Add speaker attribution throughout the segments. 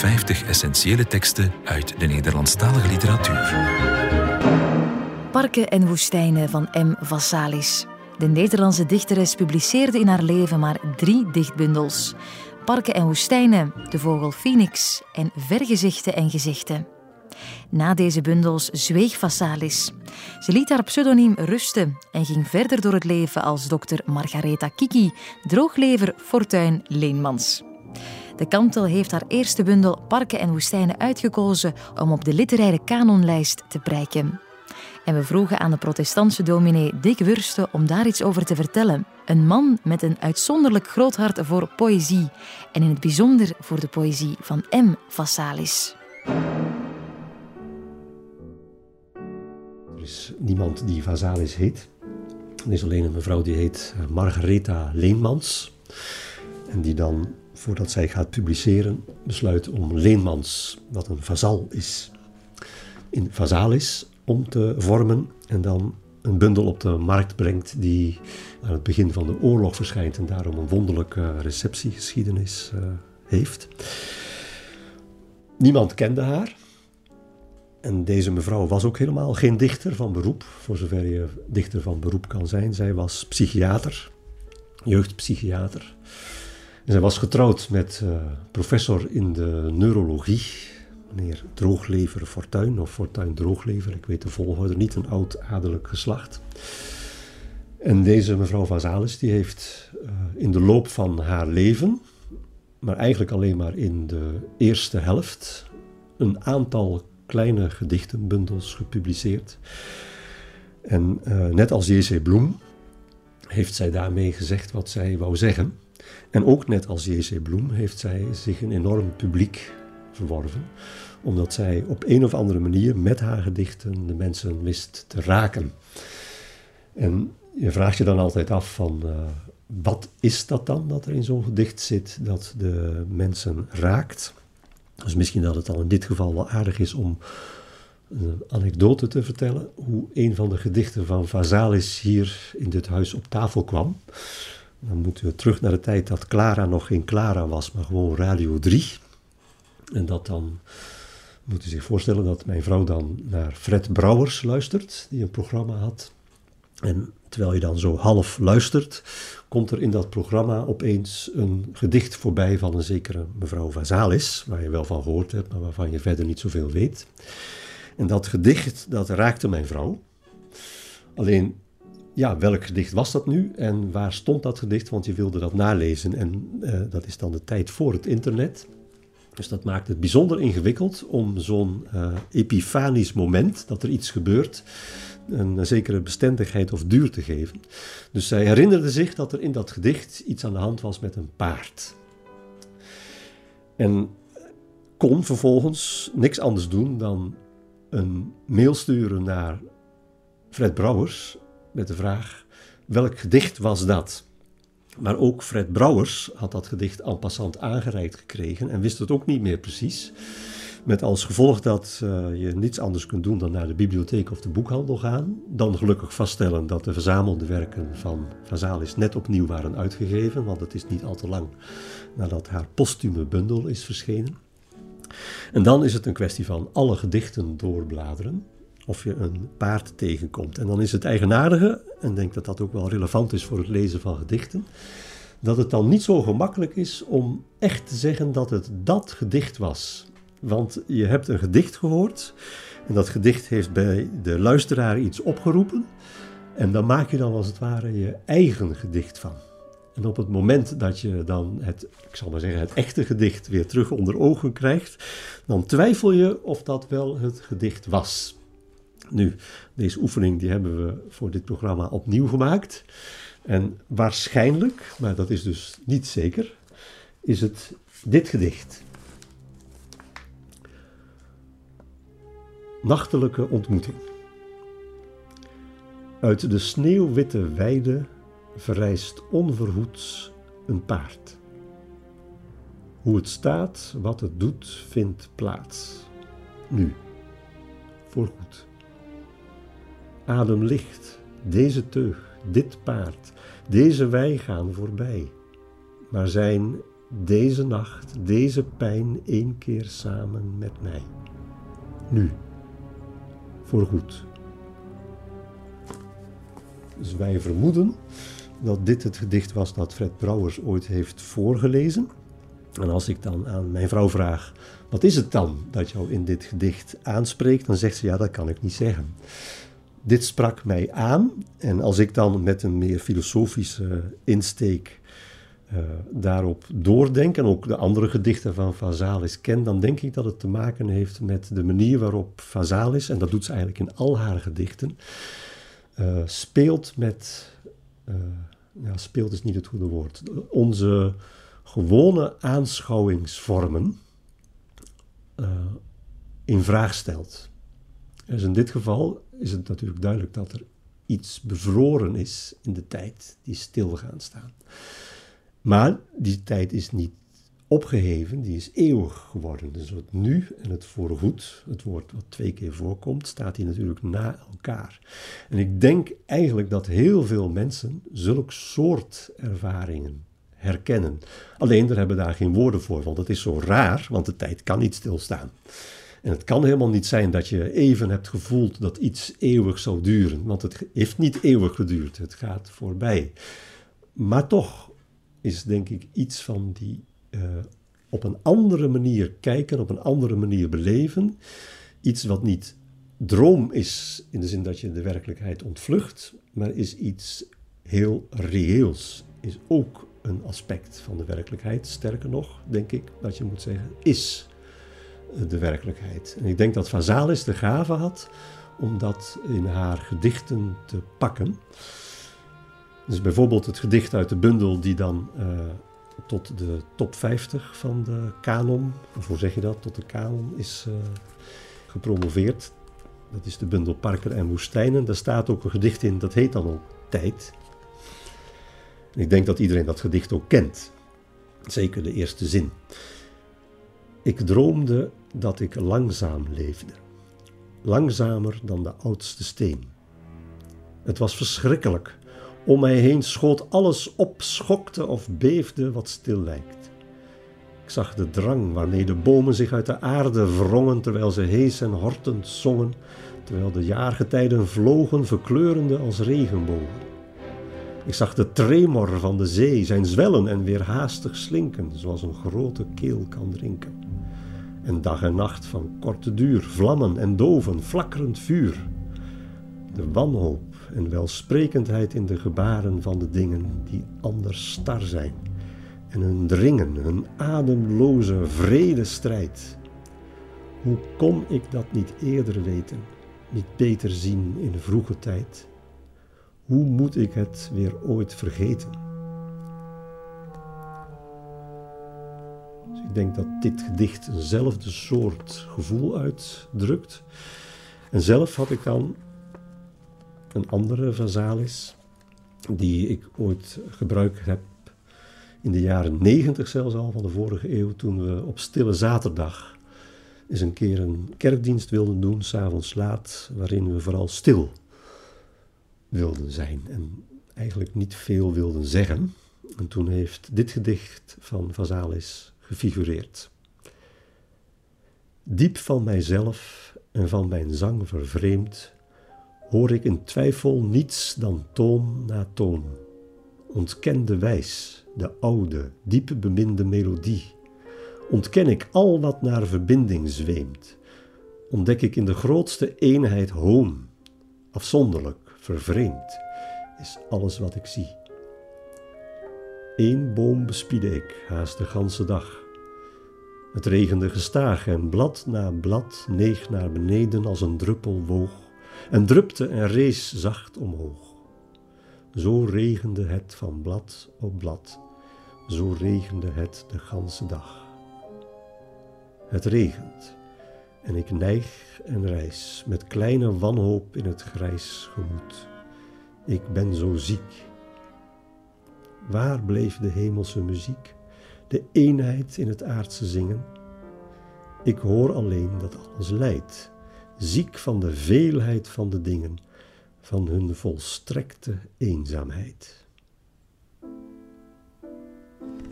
Speaker 1: 50 essentiële teksten uit de Nederlandstalige literatuur.
Speaker 2: Parken en woestijnen van M. Vassalis. De Nederlandse dichteres publiceerde in haar leven maar drie dichtbundels. Parken en woestijnen, De Vogel Phoenix en Vergezichten en Gezichten. Na deze bundels zweeg Vassalis. Ze liet haar pseudoniem rusten en ging verder door het leven als dokter Margaretha Kiki, drooglever Fortuin Leenmans. De Kantel heeft haar eerste bundel Parken en Woestijnen uitgekozen om op de literaire kanonlijst te prijken. En we vroegen aan de protestantse dominee Dick Wursten om daar iets over te vertellen. Een man met een uitzonderlijk groot hart voor poëzie en in het bijzonder voor de poëzie van M. Vassalis.
Speaker 3: Er is niemand die Vasalis heet. Er is alleen een mevrouw die heet Margaretha Leenmans. En die dan, voordat zij gaat publiceren, besluit om Leenmans, wat een vazal is, in Vasalis om te vormen. En dan een bundel op de markt brengt die aan het begin van de oorlog verschijnt en daarom een wonderlijke receptiegeschiedenis uh, heeft. Niemand kende haar. En deze mevrouw was ook helemaal geen dichter van beroep, voor zover je dichter van beroep kan zijn. Zij was psychiater, jeugdpsychiater. Zij was getrouwd met uh, professor in de neurologie, meneer Drooglever Fortuin, of Fortuin Drooglever, ik weet de volgorde niet, een oud adellijk geslacht. En deze mevrouw Vazalis die heeft uh, in de loop van haar leven, maar eigenlijk alleen maar in de eerste helft, een aantal kleine gedichtenbundels gepubliceerd. En uh, net als J.C. Bloem heeft zij daarmee gezegd wat zij wou zeggen. En ook net als J.C. Bloem heeft zij zich een enorm publiek verworven, omdat zij op een of andere manier met haar gedichten de mensen wist te raken. En je vraagt je dan altijd af van uh, wat is dat dan dat er in zo'n gedicht zit dat de mensen raakt? Dus misschien dat het dan in dit geval wel aardig is om een anekdote te vertellen. Hoe een van de gedichten van Vazalis hier in dit huis op tafel kwam. Dan moeten we terug naar de tijd dat Clara nog geen Clara was, maar gewoon Radio 3. En dat dan, moet u zich voorstellen dat mijn vrouw dan naar Fred Brouwers luistert, die een programma had. En terwijl je dan zo half luistert, komt er in dat programma opeens een gedicht voorbij van een zekere mevrouw Vazalis, waar je wel van gehoord hebt, maar waarvan je verder niet zoveel weet. En dat gedicht, dat raakte mijn vrouw. Alleen, ja, welk gedicht was dat nu en waar stond dat gedicht? Want je wilde dat nalezen en uh, dat is dan de tijd voor het internet. Dus dat maakt het bijzonder ingewikkeld om zo'n uh, epifanisch moment, dat er iets gebeurt, een, zekere bestendigheid of duur te geven. Dus zij herinnerde zich dat er in dat gedicht iets aan de hand was met een paard. En kon vervolgens niks anders doen dan een mail sturen naar Fred Brouwers met de vraag: welk gedicht was dat? Maar ook Fred Brouwers had dat gedicht en passant aangereikt gekregen en wist het ook niet meer precies. Met als gevolg dat uh, je niets anders kunt doen dan naar de bibliotheek of de boekhandel gaan. Dan gelukkig vaststellen dat de verzamelde werken van Vazalis net opnieuw waren uitgegeven, want het is niet al te lang nadat haar postume bundel is verschenen. En dan is het een kwestie van alle gedichten doorbladeren of je een paard tegenkomt. En dan is het eigenaardige, en ik denk dat dat ook wel relevant is voor het lezen van gedichten, dat het dan niet zo gemakkelijk is om echt te zeggen dat het dat gedicht was. Want je hebt een gedicht gehoord en dat gedicht heeft bij de luisteraar iets opgeroepen. En dan maak je dan als het ware je eigen gedicht van. En op het moment dat je dan het, ik zal maar zeggen, het echte gedicht weer terug onder ogen krijgt, dan twijfel je of dat wel het gedicht was. Nu, deze oefening die hebben we voor dit programma opnieuw gemaakt. En waarschijnlijk, maar dat is dus niet zeker, is het dit gedicht. Nachtelijke ontmoeting. Uit de sneeuwwitte weide verrijst onverhoeds een paard. Hoe het staat, wat het doet, vindt plaats. Nu, voorgoed. Adem licht, deze teug, dit paard, deze wij gaan voorbij, maar zijn deze nacht, deze pijn één keer samen met mij. Nu, voorgoed. Dus wij vermoeden dat dit het gedicht was dat Fred Brouwers ooit heeft voorgelezen. En als ik dan aan mijn vrouw vraag, wat is het dan dat jou in dit gedicht aanspreekt? Dan zegt ze, ja, dat kan ik niet zeggen. Dit sprak mij aan en als ik dan met een meer filosofische insteek uh, daarop doordenk en ook de andere gedichten van Vazalis ken, dan denk ik dat het te maken heeft met de manier waarop Vazalis, en dat doet ze eigenlijk in al haar gedichten, uh, speelt met, uh, ja, speelt is niet het goede woord, onze gewone aanschouwingsvormen in vraag stelt. Dus in dit geval is het natuurlijk duidelijk dat er iets bevroren is in de tijd die stil gaan staan. Maar die tijd is niet opgeheven, die is eeuwig geworden. Dus het nu en het voorgoed, het woord wat twee keer voorkomt, staat hier natuurlijk na elkaar. En ik denk eigenlijk dat heel veel mensen zulk soort ervaringen herkennen. Alleen daar hebben daar geen woorden voor, want het is zo raar, want de tijd kan niet stilstaan. En het kan helemaal niet zijn dat je even hebt gevoeld dat iets eeuwig zou duren, want het heeft niet eeuwig geduurd, het gaat voorbij. Maar toch is denk ik iets van die uh, op een andere manier kijken, op een andere manier beleven, iets wat niet droom is in de zin dat je de werkelijkheid ontvlucht, maar is iets heel reëels, is ook een aspect van de werkelijkheid. Sterker nog, denk ik dat je moet zeggen, is de werkelijkheid. En ik denk dat Vazalis de gave had om dat in haar gedichten te pakken. Dus bijvoorbeeld het gedicht uit de bundel die dan uh, tot de top 50 van de kanon, of hoe zeg je dat, tot de kanon is uh, gepromoveerd. Dat is de bundel Parker en Woestijnen. Daar staat ook een gedicht in, dat heet dan ook Tijd. En ik denk dat iedereen dat gedicht ook kent. Zeker de eerste zin. Ik droomde dat ik langzaam leefde. Langzamer dan de oudste steen. Het was verschrikkelijk. Om mij heen schoot alles op, schokte of beefde wat stil lijkt. Ik zag de drang waarmee de bomen zich uit de aarde wrongen terwijl ze hees en hortend zongen, terwijl de jaargetijden vlogen verkleurende als regenbogen. Ik zag de tremor van de zee, zijn zwellen en weer haastig slinken, zoals een grote keel kan drinken. En dag en nacht van korte duur, vlammen en doven, flakkerend vuur. De wanhoop en welsprekendheid in de gebaren van de dingen die anders star zijn. En hun dringen, hun ademloze vrede strijd. Hoe kon ik dat niet eerder weten, niet beter zien in vroege tijd? Hoe moet ik het weer ooit vergeten? Dus ik denk dat dit gedicht eenzelfde soort gevoel uitdrukt. En zelf had ik dan een andere Vazalis, die ik ooit gebruikt heb in de jaren negentig zelfs al van de vorige eeuw, toen we op Stille Zaterdag eens een keer een kerkdienst wilden doen, s'avonds laat, waarin we vooral stil wilden zijn en eigenlijk niet veel wilden zeggen. En toen heeft dit gedicht van Vazalis gefigureerd. Diep van mijzelf en van mijn zang vervreemd, hoor ik in twijfel niets dan toon na toon. Ontken de wijs, de oude, diep beminde melodie. Ontken ik al wat naar verbinding zweemt. Ontdek ik in de grootste eenheid hoon, afzonderlijk, vervreemd, is alles wat ik zie. Eén boom bespiedde ik haast de ganse dag. Het regende gestaag en blad na blad neeg naar beneden als een druppel woog en drupte en rees zacht omhoog. Zo regende het van blad op blad, zo regende het de ganse dag. Het regent en ik neig en reis met kleine wanhoop in het grijs gemoed. Ik ben zo ziek. Waar bleef de hemelse muziek, de eenheid in het aardse zingen? Ik hoor alleen dat alles lijdt, ziek van de veelheid van de dingen, van hun volstrekte eenzaamheid.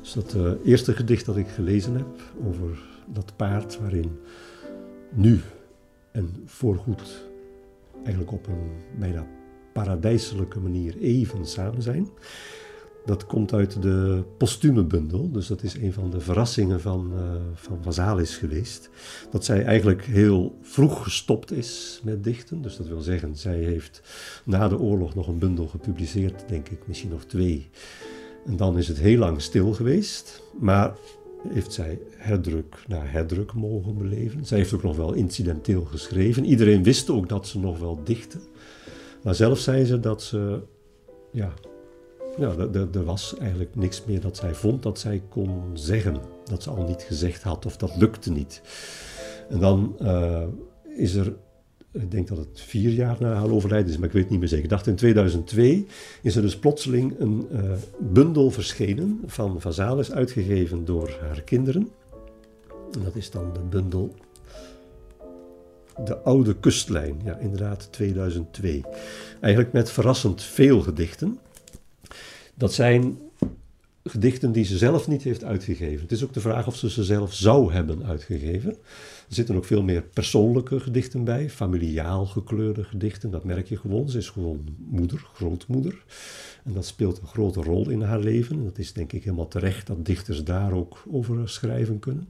Speaker 3: Dus dat uh, eerste gedicht dat ik gelezen heb over dat paard waarin nu en voorgoed eigenlijk op een bijna paradijselijke manier even samen zijn. Dat komt uit de postume bundel, dus dat is een van de verrassingen van, uh, van Vazalis geweest. Dat zij eigenlijk heel vroeg gestopt is met dichten. Dus dat wil zeggen, zij heeft na de oorlog nog een bundel gepubliceerd, denk ik, misschien nog twee. En dan is het heel lang stil geweest. Maar heeft zij herdruk na herdruk mogen beleven. Zij heeft ook nog wel incidenteel geschreven. Iedereen wist ook dat ze nog wel dichtte. Maar zelf zei ze dat ze, ja, ja er was eigenlijk niks meer dat zij vond dat zij kon zeggen. Dat ze al niet gezegd had of dat lukte niet. En dan uh, is er ik denk dat het vier jaar na haar overlijden is, maar ik weet niet meer zeker. Ik dacht in 2002 is er dus plotseling een uh, bundel verschenen van Vazalis, uitgegeven door haar kinderen. En dat is dan de bundel De Oude Kustlijn, ja inderdaad 2002. Eigenlijk met verrassend veel gedichten. Dat zijn gedichten die ze zelf niet heeft uitgegeven. Het is ook de vraag of ze ze zelf zou hebben uitgegeven. Er zitten ook veel meer persoonlijke gedichten bij, familiaal gekleurde gedichten. Dat merk je gewoon. Ze is gewoon moeder, grootmoeder. En dat speelt een grote rol in haar leven. En dat is denk ik helemaal terecht dat dichters daar ook over schrijven kunnen.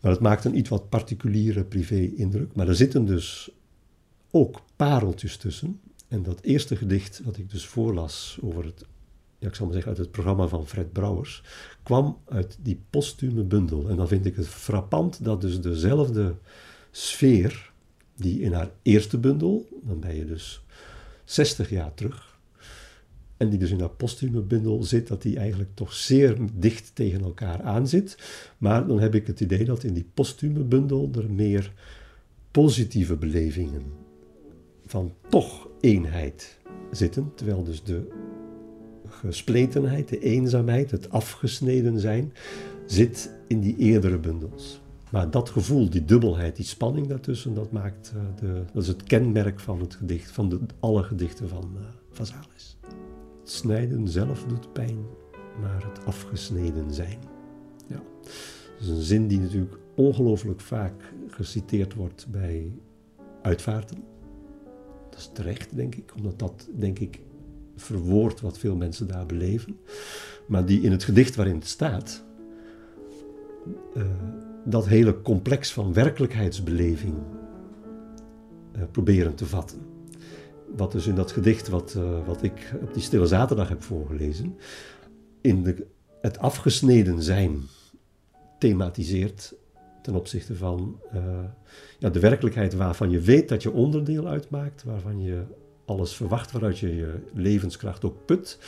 Speaker 3: Maar het maakt een iets wat particuliere privé-indruk. Maar er zitten dus ook pareltjes tussen. En dat eerste gedicht wat ik dus voorlas over het ja, ik zal maar zeggen, uit het programma van Fred Brouwers, kwam uit die postume bundel. En dan vind ik het frappant dat dus dezelfde sfeer die in haar eerste bundel, dan ben je dus 60 jaar terug, en die dus in haar postume bundel zit, dat die eigenlijk toch zeer dicht tegen elkaar aan zit. Maar dan heb ik het idee dat in die postume bundel er meer positieve belevingen van toch eenheid zitten, terwijl dus de gespletenheid, de eenzaamheid, het afgesneden zijn, zit in die eerdere bundels. Maar dat gevoel, die dubbelheid, die spanning daartussen, dat, maakt, uh, de, dat is het kenmerk van het gedicht, van de, alle gedichten van uh, Vazalis. Het snijden zelf doet pijn, maar het afgesneden zijn. Ja. Dat is een zin die natuurlijk ongelooflijk vaak geciteerd wordt bij uitvaarten. Dat is terecht, denk ik, omdat dat, denk ik, verwoord wat veel mensen daar beleven, maar die in het gedicht waarin het staat, uh, dat hele complex van werkelijkheidsbeleving uh, proberen te vatten. Wat dus in dat gedicht wat, uh, wat ik op die Stille Zaterdag heb voorgelezen, in de, het afgesneden zijn thematiseert ten opzichte van ja, de werkelijkheid waarvan je weet dat je onderdeel uitmaakt, waarvan je alles verwacht, waaruit je je levenskracht ook put,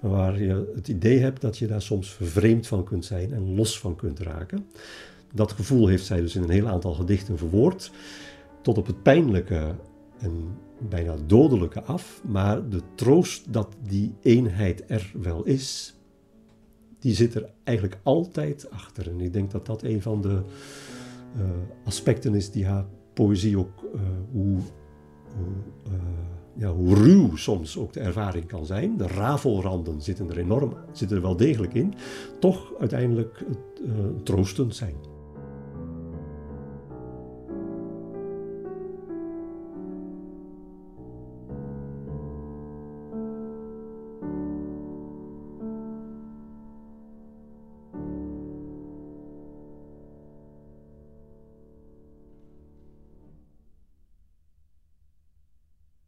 Speaker 3: maar waar je het idee hebt dat je daar soms vervreemd van kunt zijn en los van kunt raken. Dat gevoel heeft zij dus in een heel aantal gedichten verwoord, tot op het pijnlijke en bijna dodelijke af, maar de troost dat die eenheid er wel is, die zit er eigenlijk altijd achter. En ik denk dat dat een van de uh, aspecten is die haar poëzie ook, uh, hoe, uh, ja, hoe ruw soms ook de ervaring kan zijn. De rafelranden zitten er enorm, zitten er wel degelijk in. Toch uiteindelijk uh, troostend zijn.